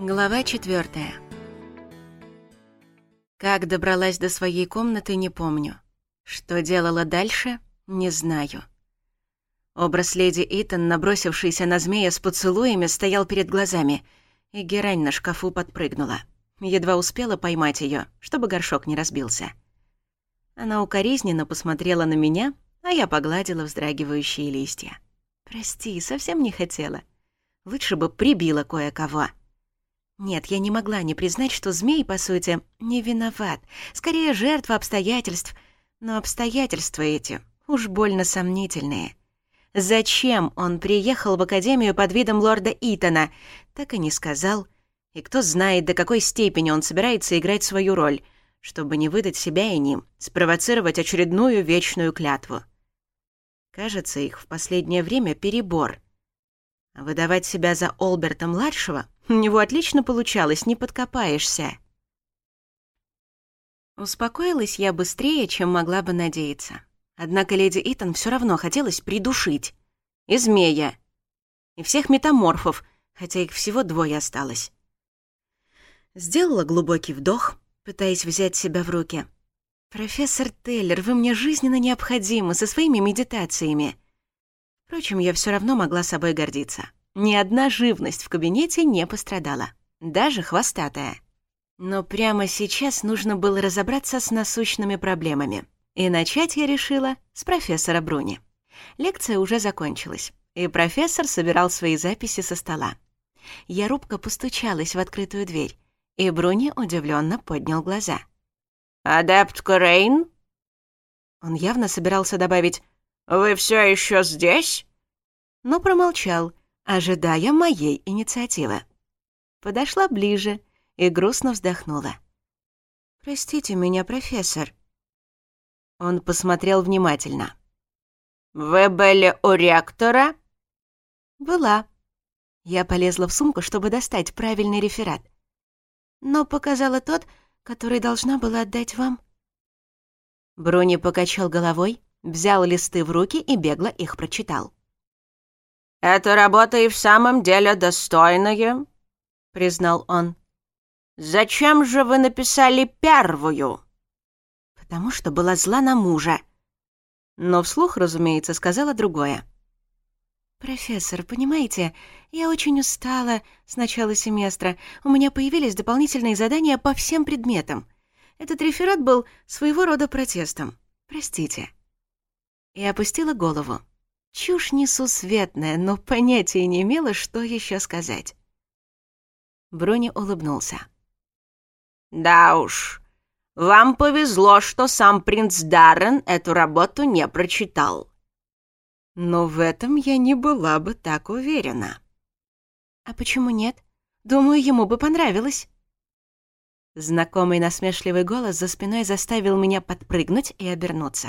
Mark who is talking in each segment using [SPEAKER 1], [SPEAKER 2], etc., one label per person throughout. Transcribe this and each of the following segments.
[SPEAKER 1] Глава четвертая. Как добралась до своей комнаты, не помню. Что делала дальше, не знаю. Образ леди Итан, набросившийся на змея с поцелуями, стоял перед глазами, и герань на шкафу подпрыгнула. Едва успела поймать ее, чтобы горшок не разбился. Она укоризненно посмотрела на меня, а я погладила вздрагивающие листья. «Прости, совсем не хотела. Лучше бы прибила кое-кого». Нет, я не могла не признать, что змей, по сути, не виноват. Скорее, жертва обстоятельств. Но обстоятельства эти уж больно сомнительные. Зачем он приехал в Академию под видом лорда Итона, так и не сказал. И кто знает, до какой степени он собирается играть свою роль, чтобы не выдать себя и ним, спровоцировать очередную вечную клятву. Кажется, их в последнее время перебор. выдавать себя за Олберта-младшего — у него отлично получалось, не подкопаешься. Успокоилась я быстрее, чем могла бы надеяться. Однако леди Итан все равно хотелось придушить. И змея. И всех метаморфов, хотя их всего двое осталось. Сделала глубокий вдох, пытаясь взять себя в руки. «Профессор Теллер, вы мне жизненно необходимы со своими медитациями». Впрочем, я все равно могла собой гордиться. Ни одна живность в кабинете не пострадала, даже хвостатая. Но прямо сейчас нужно было разобраться с насущными проблемами. И начать я решила с профессора Бруни. Лекция уже закончилась, и профессор собирал свои записи со стола. Я робко постучалась в открытую дверь, и Бруни удивленно поднял глаза. «Адепт Крейн?» Он явно собирался добавить «Вы все еще здесь?» Но промолчал ожидая моей инициативы. Подошла ближе и грустно вздохнула. «Простите меня, профессор». Он посмотрел внимательно. «Вы были у ректора?» «Была». Я полезла в сумку, чтобы достать правильный реферат. Но показала тот, который должна была отдать вам. Бруни покачал головой, взял листы в руки и бегло их прочитал. Эта работа и в самом деле достойная», — признал он. «Зачем же вы написали первую?» «Потому что была зла на мужа». Но вслух, разумеется, сказала другое. «Профессор, понимаете, я очень устала с начала семестра. У меня появились дополнительные задания по всем предметам. Этот реферат был своего рода протестом. Простите». И опустила голову. Чушь несусветная, но понятия не имела, что еще сказать. Брони улыбнулся. «Да уж, вам повезло, что сам принц Даррен эту работу не прочитал». Но в этом я не была бы так уверена. «А почему нет? Думаю, ему бы понравилось». Знакомый насмешливый голос за спиной заставил меня подпрыгнуть и обернуться.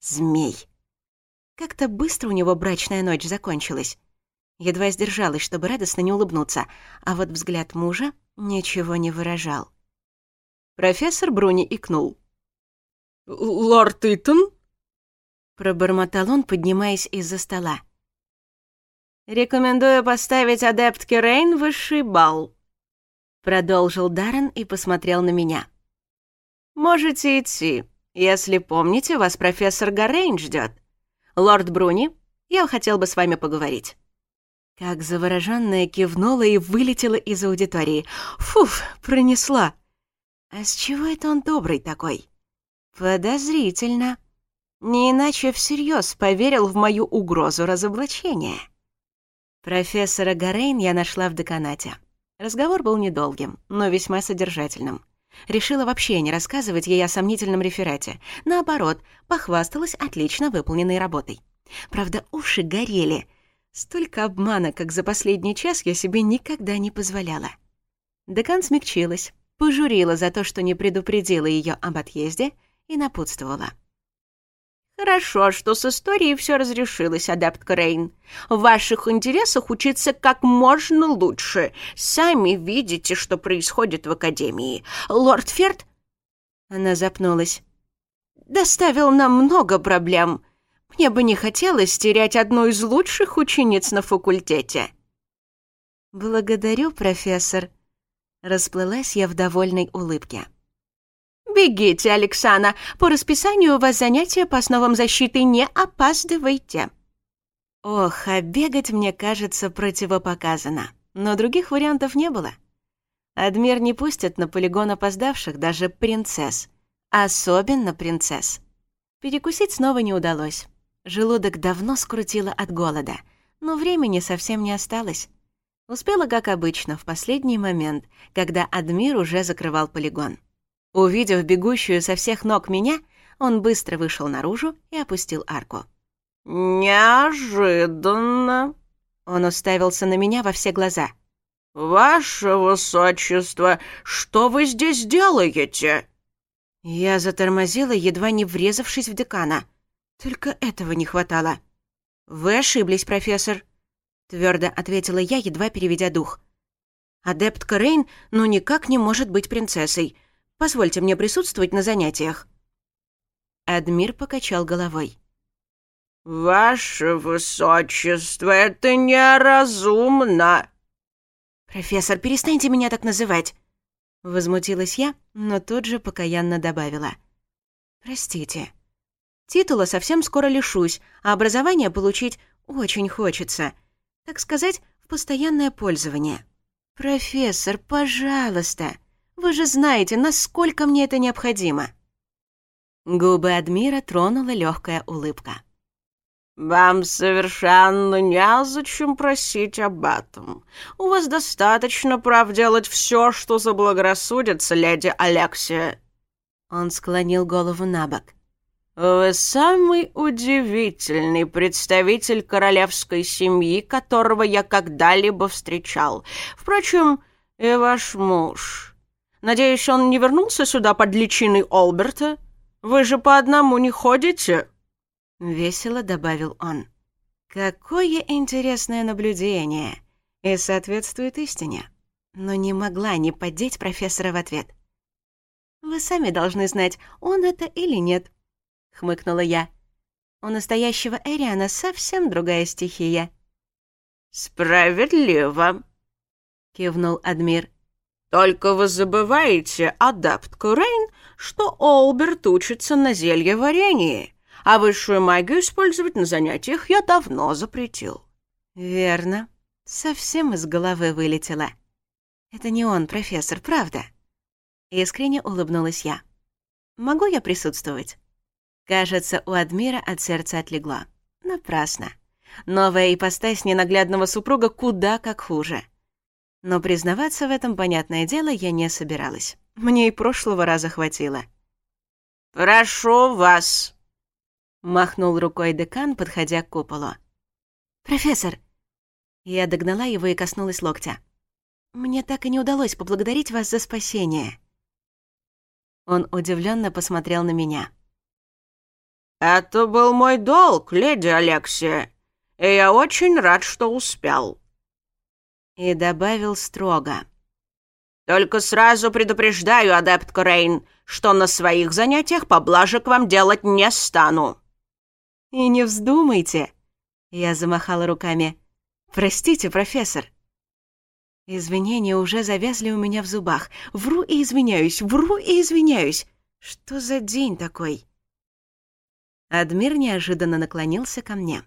[SPEAKER 1] «Змей!» Как-то быстро у него брачная ночь закончилась. Едва сдержалась, чтобы радостно не улыбнуться, а вот взгляд мужа ничего не выражал. Профессор Бруни икнул. «Лорд Итон?» Пробормотал он, поднимаясь из-за стола. «Рекомендую поставить адептке Рейн высший балл», продолжил Даррен и посмотрел на меня. «Можете идти. Если помните, вас профессор Гаррейн ждет. «Лорд Бруни, я хотел бы с вами поговорить». Как заворожённая кивнула и вылетела из аудитории. «Фуф, пронесла!» «А с чего это он добрый такой?» «Подозрительно. Не иначе всерьез поверил в мою угрозу разоблачения». Профессора Горейн я нашла в деканате. Разговор был недолгим, но весьма содержательным. Решила вообще не рассказывать ей о сомнительном реферате. Наоборот, похвасталась отлично выполненной работой. Правда, уши горели. Столько обмана, как за последний час, я себе никогда не позволяла. Декан смягчилась, пожурила за то, что не предупредила ее об отъезде и напутствовала. «Хорошо, что с историей все разрешилось, адепт Крейн. В ваших интересах учиться как можно лучше. Сами видите, что происходит в Академии. Лорд Ферд...» Она запнулась. «Доставил нам много проблем. Мне бы не хотелось терять одну из лучших учениц на факультете». «Благодарю, профессор». Расплылась я в довольной улыбке. «Бегите, Александра. По расписанию у вас занятия по основам защиты. Не опаздывайте». Ох, а бегать, мне кажется, противопоказано. Но других вариантов не было. Адмир не пустит на полигон опоздавших даже принцесс. Особенно принцесс. Перекусить снова не удалось. Желудок давно скрутило от голода, но времени совсем не осталось. Успела, как обычно, в последний момент, когда Адмир уже закрывал полигон. Увидев бегущую со всех ног меня, он быстро вышел наружу и опустил арку.
[SPEAKER 2] «Неожиданно!»
[SPEAKER 1] Он уставился на меня во все глаза.
[SPEAKER 2] «Ваше высочество, что вы здесь делаете?»
[SPEAKER 1] Я затормозила, едва не врезавшись в декана. Только этого не хватало. «Вы ошиблись, профессор», — твердо ответила я, едва переведя дух. «Адептка Рейн ну никак не может быть принцессой. Позвольте мне присутствовать на занятиях». Адмир покачал головой.
[SPEAKER 2] «Ваше высочество, это неразумно!»
[SPEAKER 1] «Профессор, перестаньте меня так называть!» Возмутилась я, но тут же покаянно добавила. «Простите. Титула совсем скоро лишусь, а образование получить очень хочется. Так сказать, в постоянное пользование. Профессор, пожалуйста!» Вы же знаете, насколько мне это необходимо». Губы Адмира тронула легкая улыбка.
[SPEAKER 2] «Вам совершенно незачем просить об этом. У вас достаточно прав делать все, что заблагорассудится, леди Алексия».
[SPEAKER 1] Он склонил голову на бок.
[SPEAKER 2] «Вы самый удивительный представитель королевской семьи, которого я когда-либо встречал. Впрочем, и ваш муж». Надеюсь, он не вернулся сюда под личиной Олберта? Вы же по одному не ходите?»
[SPEAKER 1] Весело добавил он. «Какое интересное наблюдение!» И соответствует истине. Но не могла не поддеть профессора в ответ. «Вы сами должны знать, он это или нет», — хмыкнула я. «У настоящего Эриана совсем другая стихия».
[SPEAKER 2] «Справедливо», — кивнул Адмир. Только вы забываете, адепт Курейн, что Олберт учится на зелье варенье, а высшую магию использовать на занятиях я давно запретил».
[SPEAKER 1] «Верно. Совсем из головы вылетело. Это не он, профессор, правда?» Искренне улыбнулась я. «Могу я присутствовать?» Кажется, у Адмира от сердца отлегло. Напрасно. Новая Но признаваться в этом, понятное дело, я не собиралась. Мне и прошлого раза хватило.
[SPEAKER 2] «Прошу вас!»
[SPEAKER 1] — махнул рукой декан, подходя к куполу. «Профессор!» Я догнала его и коснулась локтя. «Мне так и не удалось поблагодарить вас за спасение». Он удивленно посмотрел на меня.
[SPEAKER 2] «Это был мой долг, леди Алексия, и я очень рад, что успел»
[SPEAKER 1] и добавил строго.
[SPEAKER 2] «Только сразу предупреждаю, адепт Крейн, что на своих занятиях поблажек вам делать не стану».
[SPEAKER 1] «И не вздумайте», — я замахала руками. «Простите, профессор». Извинения уже завязли у меня в зубах. Вру и извиняюсь, вру и извиняюсь. Что за день такой? Адмир неожиданно наклонился ко мне.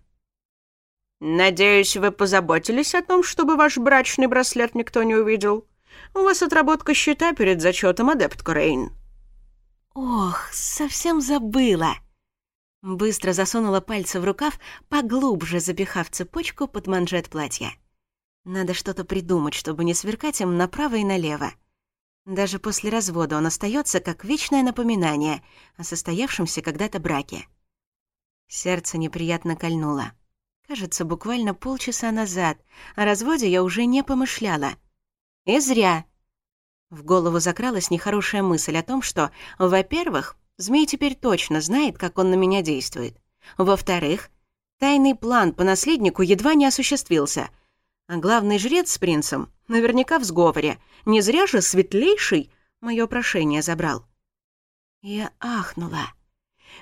[SPEAKER 2] «Надеюсь, вы позаботились о том, чтобы ваш брачный браслет никто не увидел. У вас отработка счета перед зачетом, адепт Крейн».
[SPEAKER 1] «Ох, совсем забыла!» Быстро засунула пальцы в рукав, поглубже запихав цепочку под манжет платья. Надо что-то придумать, чтобы не сверкать им направо и налево. Даже после развода он остается как вечное напоминание о состоявшемся когда-то браке. Сердце неприятно кольнуло. Кажется, буквально полчаса назад. О разводе я уже не помышляла. И зря. В голову закралась нехорошая мысль о том, что, во-первых, змей теперь точно знает, как он на меня действует. Во-вторых, тайный план по наследнику едва не осуществился. А главный жрец с принцем наверняка в сговоре. Не зря же светлейший мое прошение забрал. Я ахнула.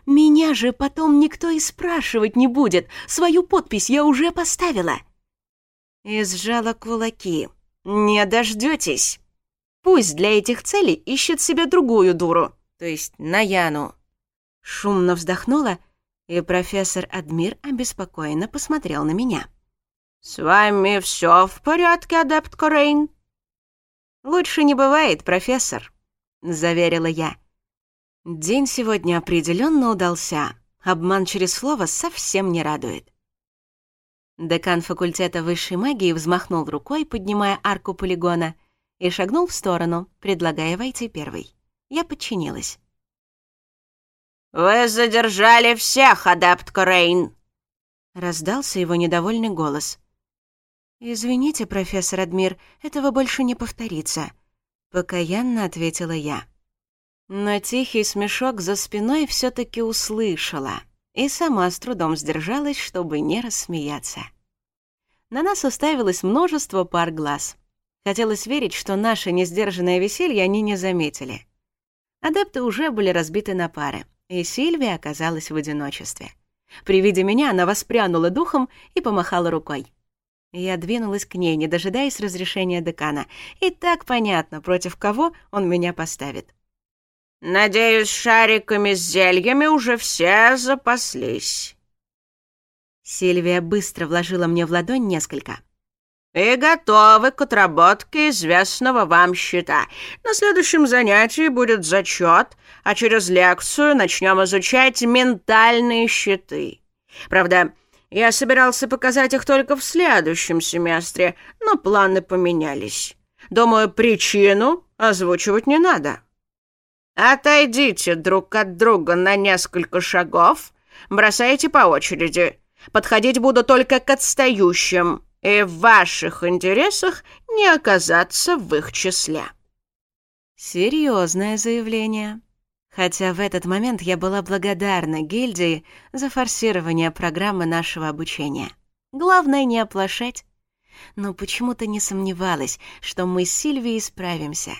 [SPEAKER 1] Меня же потом никто и спрашивать не будет. Свою подпись я уже поставила. И сжала кулаки. Не дождетесь. Пусть для этих целей ищет себе другую дуру, то есть Наяну. Шумно вздохнула, и профессор Адмир обеспокоенно посмотрел на меня.
[SPEAKER 2] «С вами все в порядке, адепт Корейн?»
[SPEAKER 1] «Лучше не бывает, профессор», — заверила я. День сегодня определенно удался. Обман через слово совсем не радует. Декан факультета высшей магии взмахнул рукой, поднимая арку полигона, и шагнул в сторону, предлагая войти первой. Я подчинилась.
[SPEAKER 2] «Вы задержали всех, адепт Крейн!»
[SPEAKER 1] Раздался его недовольный голос. «Извините, профессор Адмир, этого больше не повторится», — покаянно ответила я но тихий смешок за спиной все таки услышала и сама с трудом сдержалась, чтобы не рассмеяться. На нас уставилось множество пар глаз. Хотелось верить, что наше несдержанное веселье они не заметили. Адепты уже были разбиты на пары, и Сильвия оказалась в одиночестве. При виде меня она воспрянула духом и помахала рукой. Я двинулась к ней, не дожидаясь разрешения декана, и так понятно, против кого он меня поставит.
[SPEAKER 2] Надеюсь, шариками с зельями уже все запаслись.
[SPEAKER 1] Сильвия быстро вложила мне в ладонь несколько.
[SPEAKER 2] И готовы к отработке известного вам счета. На следующем занятии будет зачет, а через лекцию начнем изучать ментальные щиты. Правда, я собирался показать их только в следующем семестре, но планы поменялись. Думаю, причину озвучивать не надо. «Отойдите друг от друга на несколько шагов, бросайте по очереди. Подходить буду только к отстающим, и в ваших интересах не оказаться в их числе».
[SPEAKER 1] Серьезное заявление. Хотя в этот момент я была благодарна гильдии за форсирование программы нашего обучения. Главное не оплошать. Но почему-то не сомневалась, что мы с Сильвией справимся.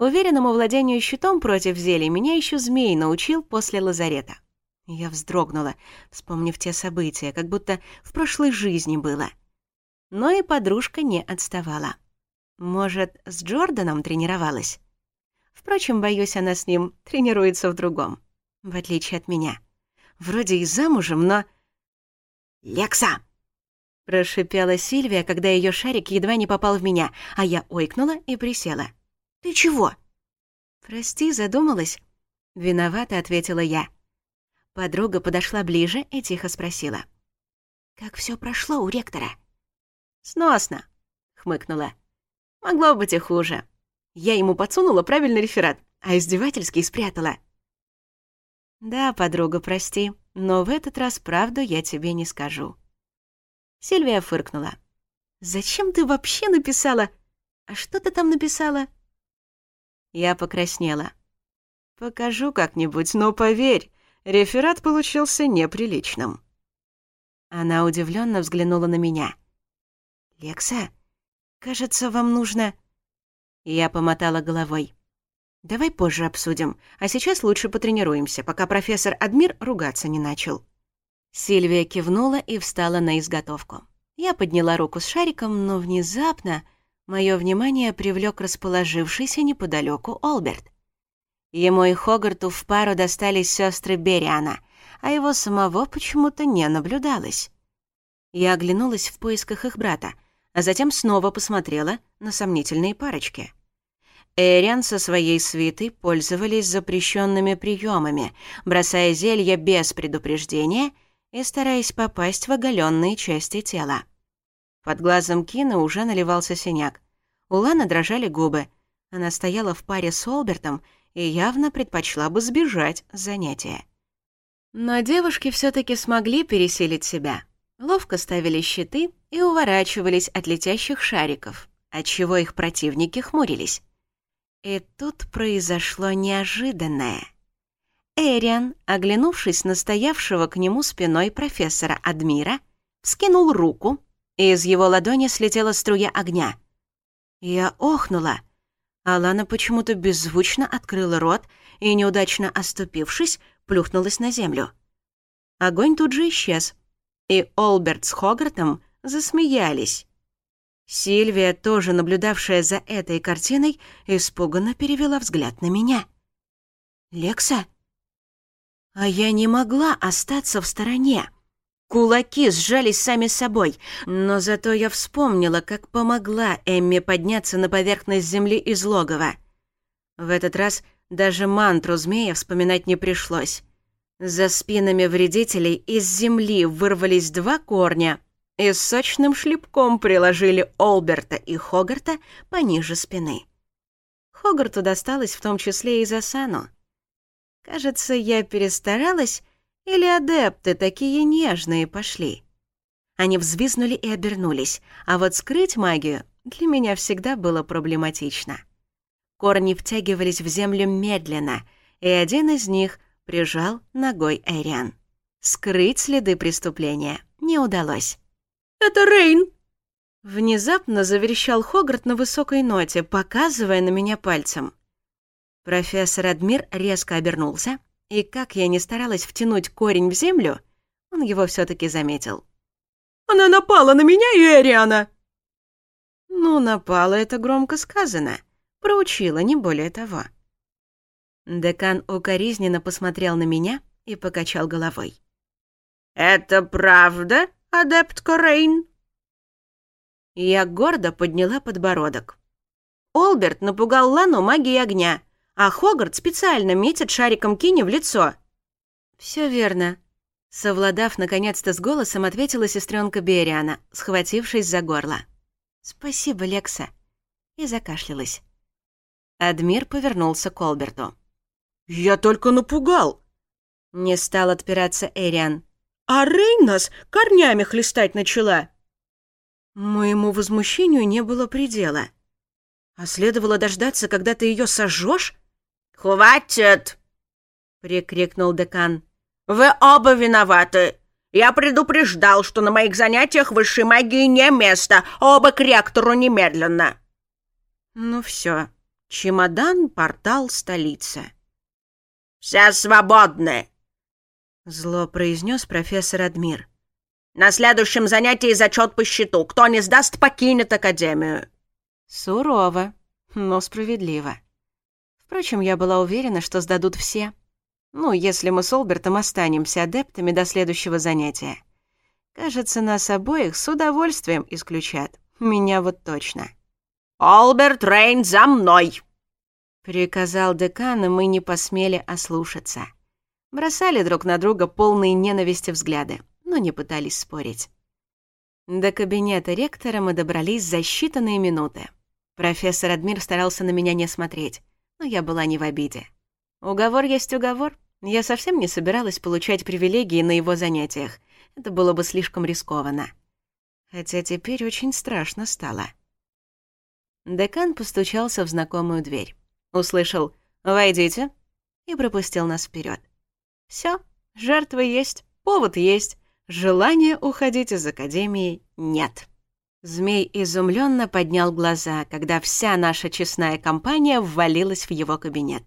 [SPEAKER 1] Уверенному владению щитом против зелий меня еще змей научил после лазарета. Я вздрогнула, вспомнив те события, как будто в прошлой жизни было. Но и подружка не отставала. Может, с Джорданом тренировалась? Впрочем, боюсь, она с ним тренируется в другом, в отличие от меня. Вроде и замужем, но... «Лекса!» — прошипела Сильвия, когда ее шарик едва не попал в меня, а я ойкнула и присела. — ты чего?» «Прости, задумалась». Виновата, ответила я. Подруга подошла ближе и тихо спросила. «Как все прошло у ректора?» «Сносно», — хмыкнула. «Могло быть и хуже. Я ему подсунула правильный реферат, а издевательский спрятала». «Да, подруга, прости, но в этот раз правду я тебе не скажу». Сильвия фыркнула. «Зачем ты вообще написала? А что ты там написала?» Я покраснела. «Покажу как-нибудь, но поверь, реферат получился неприличным». Она удивленно взглянула на меня. «Лекса, кажется, вам нужно...» Я помотала головой. «Давай позже обсудим, а сейчас лучше потренируемся, пока профессор Адмир ругаться не начал». Сильвия кивнула и встала на изготовку. Я подняла руку с шариком, но внезапно мое внимание привлек расположившийся неподалеку Олберт. Ему и Хогарту в пару достались сестры Бериана, а его самого почему-то не наблюдалось. Я оглянулась в поисках их брата, а затем снова посмотрела на сомнительные парочки. Эриан со своей свитой пользовались запрещенными приемами, бросая зелья без предупреждения и стараясь попасть в оголенные части тела. Под глазом Кина уже наливался синяк. У Ланы дрожали губы. Она стояла в паре с Олбертом и явно предпочла бы сбежать с занятия. Но девушки все таки смогли пересилить себя. Ловко ставили щиты и уворачивались от летящих шариков, отчего их противники хмурились. И тут произошло неожиданное. Эриан, оглянувшись на стоявшего к нему спиной профессора Адмира, вскинул руку — и из его ладони слетела струя огня. Я охнула. Алана почему-то беззвучно открыла рот и, неудачно оступившись, плюхнулась на землю. Огонь тут же исчез, и Олберт с Хогартом засмеялись. Сильвия, тоже наблюдавшая за этой картиной, испуганно перевела взгляд на меня. «Лекса?» А я не могла остаться в стороне. Кулаки сжались сами собой, но зато я вспомнила, как помогла Эмме подняться на поверхность земли из логова. В этот раз даже мантру змея вспоминать не пришлось. За спинами вредителей из земли вырвались два корня и с сочным шлепком приложили Олберта и Хогарта пониже спины. Хогарту досталось в том числе и за Сану. Кажется, я перестаралась или адепты такие нежные пошли?» Они взвизнули и обернулись, а вот скрыть магию для меня всегда было проблематично. Корни втягивались в землю медленно, и один из них прижал ногой Эриан. Скрыть следы преступления не удалось.
[SPEAKER 2] «Это Рейн!»
[SPEAKER 1] Внезапно заверещал Хогарт на высокой ноте, показывая на меня пальцем. Профессор Адмир резко обернулся, и как я не старалась втянуть корень в землю, он его все таки заметил.
[SPEAKER 2] «Она напала на меня Эриана.
[SPEAKER 1] «Ну, напала, это громко сказано. Проучила, не более того». Декан укоризненно посмотрел на меня и покачал головой.
[SPEAKER 2] «Это правда, адепт Корейн?»
[SPEAKER 1] Я гордо подняла подбородок. Олберт напугал Лану магией огня, а Хогарт специально метит шариком Кини в лицо». «Все верно», — совладав наконец-то с голосом, ответила сестренка Бериана, схватившись за горло. «Спасибо, Лекса», — и закашлялась. Адмир повернулся к Олберту.
[SPEAKER 2] «Я только напугал!»
[SPEAKER 1] Не стал отпираться Эриан.
[SPEAKER 2] «А Рейн нас корнями хлестать начала!»
[SPEAKER 1] Моему возмущению не было предела. А следовало дождаться, когда ты ее сожжешь
[SPEAKER 2] «Хватит!» — прикрикнул декан. «Вы оба виноваты. Я предупреждал, что на моих занятиях высшей магии не место. Оба
[SPEAKER 1] Впрочем, я была уверена, что сдадут все. Ну, если мы с Олбертом останемся адептами до следующего занятия. Кажется, нас обоих с удовольствием исключат. Меня вот точно.
[SPEAKER 2] «Олберт Рейн, за мной!»
[SPEAKER 1] Приказал декан, и мы не посмели ослушаться. Бросали друг на друга полные ненависти взгляды, но не пытались спорить. До кабинета ректора мы добрались за считанные минуты. Профессор Адмир старался на меня не смотреть но я была не в обиде. Уговор есть уговор. Я совсем не собиралась получать привилегии на его занятиях. Это было бы слишком рискованно. Хотя теперь очень страшно стало. Декан постучался в знакомую дверь. Услышал «Войдите» и пропустил нас вперед. Все, Жертва есть, повод есть, желания уходить из академии нет. Змей изумленно поднял глаза, когда вся наша честная компания ввалилась в его кабинет.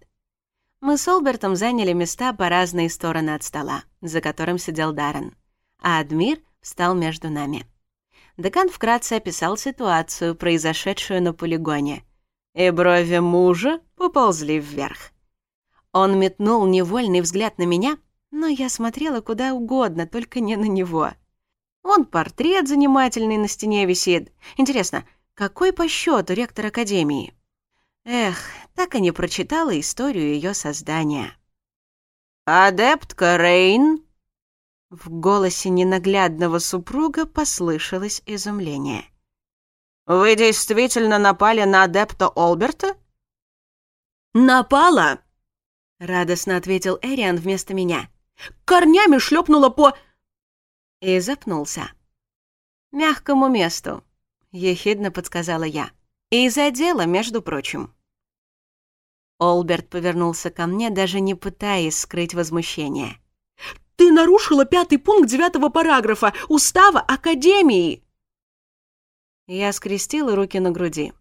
[SPEAKER 1] Мы с Олбертом заняли места по разные стороны от стола, за которым сидел Даррен, а Адмир встал между нами. Декан вкратце описал ситуацию, произошедшую на полигоне, и брови мужа поползли вверх. Он метнул невольный взгляд на меня, но я смотрела куда угодно, только не на него — Вон портрет занимательный на стене висит. Интересно, какой по счету ректор Академии? Эх, так и не прочитала историю ее создания.
[SPEAKER 2] «Адептка Рейн!»
[SPEAKER 1] В голосе ненаглядного супруга послышалось изумление.
[SPEAKER 2] «Вы действительно напали на адепта Олберта?»
[SPEAKER 1] «Напала!» — радостно ответил Эриан вместо меня.
[SPEAKER 2] «Корнями шлепнула по...»
[SPEAKER 1] и запнулся. «Мягкому месту», — ехидно подсказала я. «И за дело, между прочим». Олберт повернулся ко мне, даже не пытаясь скрыть возмущение.
[SPEAKER 2] «Ты нарушила пятый пункт девятого параграфа Устава Академии!»
[SPEAKER 1] Я скрестила руки на груди.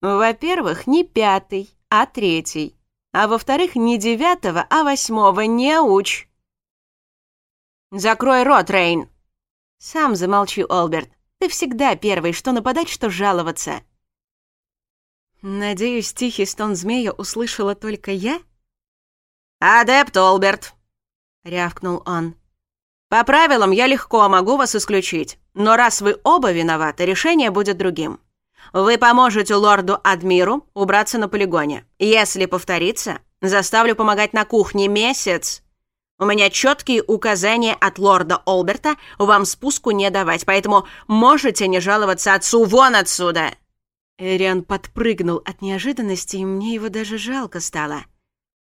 [SPEAKER 1] «Во-первых, не пятый, а третий. А во-вторых, не девятого, а восьмого не уч!»
[SPEAKER 2] «Закрой рот, Рейн!»
[SPEAKER 1] «Сам замолчи, Олберт. Ты всегда первый, что нападать, что жаловаться». «Надеюсь, тихий стон змея услышала только я?»
[SPEAKER 2] «Адепт Олберт!» — рявкнул он. «По правилам я легко могу вас исключить, но раз вы оба виноваты, решение будет другим. Вы поможете лорду Адмиру убраться на полигоне. Если повторится, заставлю помогать на кухне месяц, у меня четкие указания от лорда Олберта вам спуску не давать, поэтому можете не жаловаться отцу вон отсюда!»
[SPEAKER 1] Эриан подпрыгнул от неожиданности, и мне его даже жалко стало.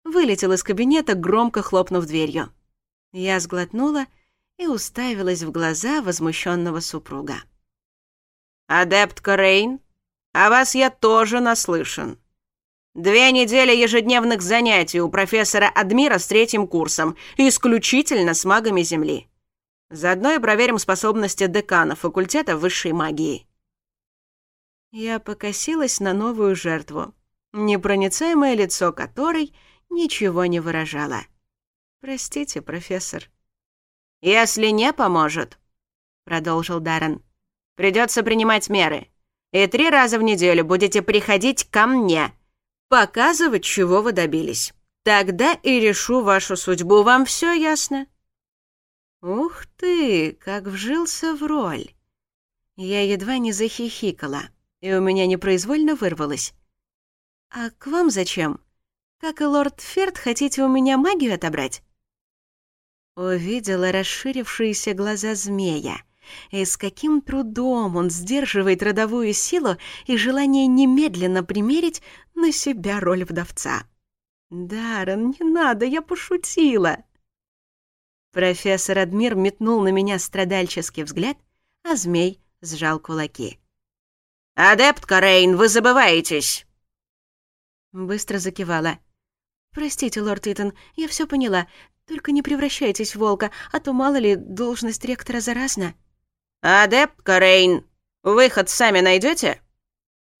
[SPEAKER 1] Вылетел из кабинета, громко хлопнув дверью. Я сглотнула и уставилась в глаза возмущенного супруга.
[SPEAKER 2] «Адепт Рейн, о вас я тоже наслышан», Две недели ежедневных занятий у профессора Адмира с третьим курсом, исключительно с магами Земли. Заодно и проверим способности декана факультета высшей магии.
[SPEAKER 1] Я покосилась на новую жертву, непроницаемое лицо которой ничего не выражало. «Простите, профессор».
[SPEAKER 2] «Если не поможет», — продолжил Даррен, — «придется принимать меры. И три раза в неделю будете приходить ко мне» показывать, чего вы добились. Тогда и решу вашу судьбу. Вам все ясно?»
[SPEAKER 1] «Ух ты, как вжился в роль!» Я едва не захихикала, и у меня непроизвольно вырвалось. «А к вам зачем? Как и лорд Ферд, хотите у меня магию отобрать?» Увидела расширившиеся глаза змея. И э, с каким трудом он сдерживает родовую силу и желание немедленно примерить на себя роль вдовца. «Даррен, не надо, я пошутила!» Профессор Адмир метнул на меня страдальческий взгляд, а змей сжал кулаки.
[SPEAKER 2] «Адепт Карейн, вы забываетесь!»
[SPEAKER 1] Быстро закивала. «Простите, лорд Итан, я все поняла. Только не превращайтесь в волка, а то, мало ли, должность ректора заразна».
[SPEAKER 2] «Адепт Корейн, выход сами найдете?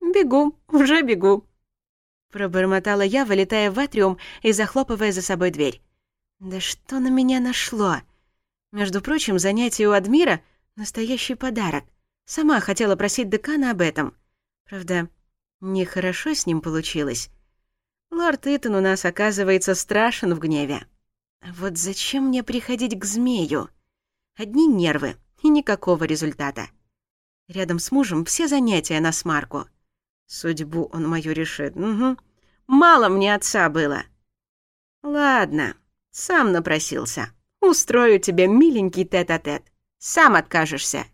[SPEAKER 1] «Бегу, уже бегу», — пробормотала я, вылетая в атриум и захлопывая за собой дверь. «Да что на меня нашло?» Между прочим, занятие у Адмира — настоящий подарок. Сама хотела просить декана об этом. Правда, нехорошо с ним получилось. Лорд Итан у нас, оказывается, страшен в гневе. Вот зачем мне приходить к змею? Одни нервы. И никакого результата. Рядом с мужем все занятия на смарку. Судьбу он мою решит. Угу. Мало мне отца было. Ладно, сам напросился. Устрою тебе миленький тет-а-тет. -тет. Сам откажешься.